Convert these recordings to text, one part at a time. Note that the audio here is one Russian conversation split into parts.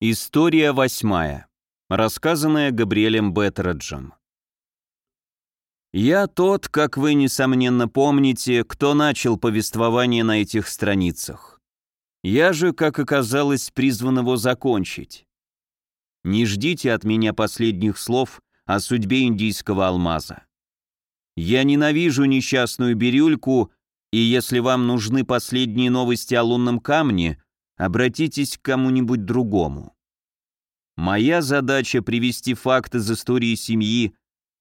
История восьмая, рассказанная Габриэлем Беттераджем. Я тот, как вы, несомненно, помните, кто начал повествование на этих страницах. Я же, как оказалось, призван его закончить. Не ждите от меня последних слов о судьбе индийского алмаза. Я ненавижу несчастную бирюльку, и если вам нужны последние новости о лунном камне, обратитесь к кому-нибудь другому. Моя задача привести факты из истории семьи,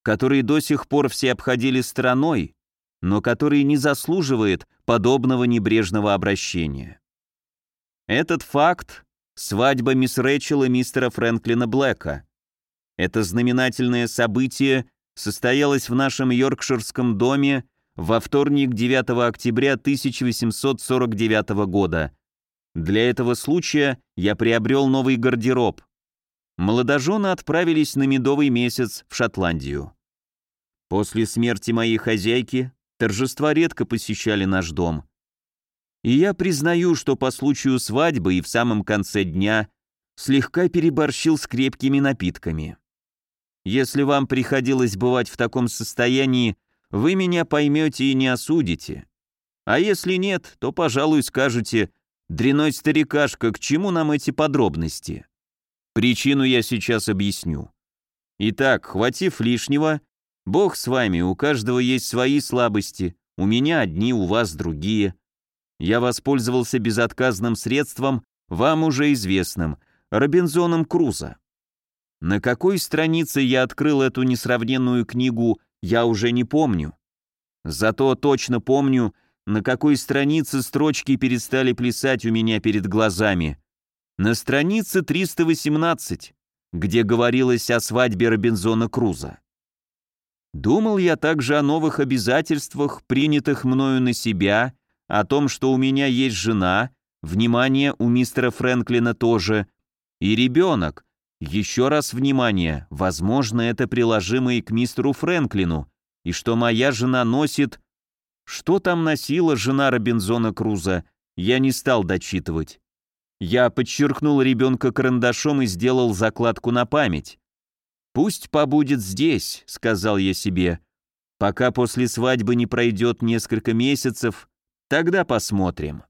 которые до сих пор все обходили стороной, но которые не заслуживает подобного небрежного обращения. Этот факт – свадьба мисс Рэчел и мистера Фрэнклина Блэка. Это знаменательное событие состоялось в нашем йоркширском доме во вторник 9 октября 1849 года. Для этого случая я приобрел новый гардероб. Молодожены отправились на медовый месяц в Шотландию. После смерти моей хозяйки торжества редко посещали наш дом. И я признаю, что по случаю свадьбы и в самом конце дня слегка переборщил с крепкими напитками. Если вам приходилось бывать в таком состоянии, вы меня поймете и не осудите. А если нет, то, пожалуй, скажете, дряной старикашка, к чему нам эти подробности? Причину я сейчас объясню. Итак, хватив лишнего, Бог с вами, у каждого есть свои слабости, у меня одни, у вас другие. Я воспользовался безотказным средством, вам уже известным, Робинзоном Крузо. На какой странице я открыл эту несравненную книгу я уже не помню. Зато точно помню, на какой странице строчки перестали плясать у меня перед глазами. На странице 318, где говорилось о свадьбе Робинзона Круза. Думал я также о новых обязательствах, принятых мною на себя, о том, что у меня есть жена, внимание, у мистера Фрэнклина тоже, и ребенок, еще раз внимание, возможно, это приложимо и к мистеру Фрэнклину, и что моя жена носит... Что там носила жена Робинзона Круза, я не стал дочитывать. Я подчеркнул ребенка карандашом и сделал закладку на память. «Пусть побудет здесь», — сказал я себе, «пока после свадьбы не пройдет несколько месяцев, тогда посмотрим».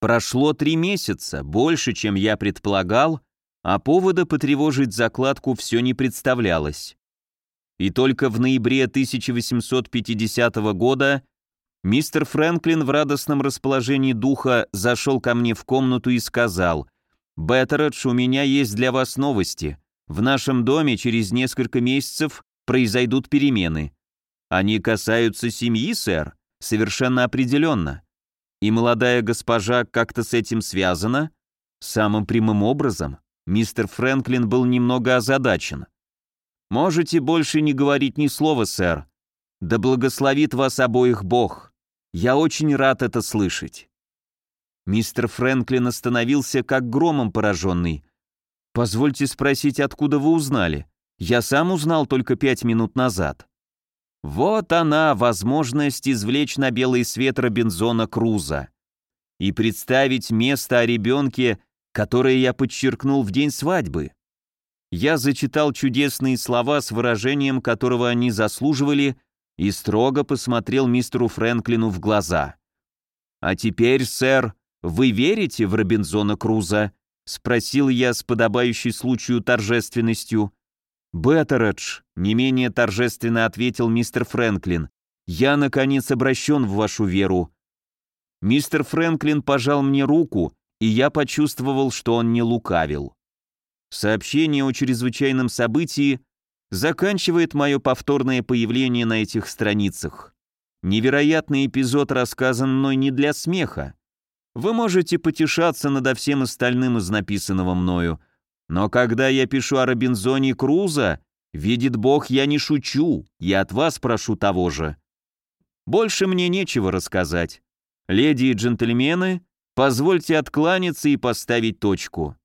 Прошло три месяца, больше, чем я предполагал, а повода потревожить закладку все не представлялось. И только в ноябре 1850 года мистер Фрэнклин в радостном расположении духа зашел ко мне в комнату и сказал, «Беттередж, у меня есть для вас новости. В нашем доме через несколько месяцев произойдут перемены. Они касаются семьи, сэр, совершенно определенно. И молодая госпожа как-то с этим связана? Самым прямым образом. Мистер Фрэнклин был немного озадачен. «Можете больше не говорить ни слова, сэр. Да благословит вас обоих Бог. Я очень рад это слышать». Мистер Фрэнклин остановился как громом пораженный. «Позвольте спросить, откуда вы узнали? Я сам узнал только пять минут назад». Вот она, возможность извлечь на белый свет Робинзона Круза. И представить место о ребенке, которое я подчеркнул в день свадьбы. Я зачитал чудесные слова с выражением, которого они заслуживали, и строго посмотрел мистеру Фрэнклину в глаза. «А теперь, сэр, вы верите в Робинзона Круза?» — спросил я с подобающей случаю торжественностью. «Беттередж», — не менее торжественно ответил мистер Фрэнклин, «я, наконец, обращен в вашу веру». Мистер Фрэнклин пожал мне руку, и я почувствовал, что он не лукавил. Сообщение о чрезвычайном событии заканчивает мое повторное появление на этих страницах. Невероятный эпизод рассказан мной не для смеха. Вы можете потешаться над всем остальным из написанного мною, но когда я пишу о Робинзоне Круза, видит Бог, я не шучу, я от вас прошу того же. Больше мне нечего рассказать. Леди и джентльмены, Позвольте откланяться и поставить точку.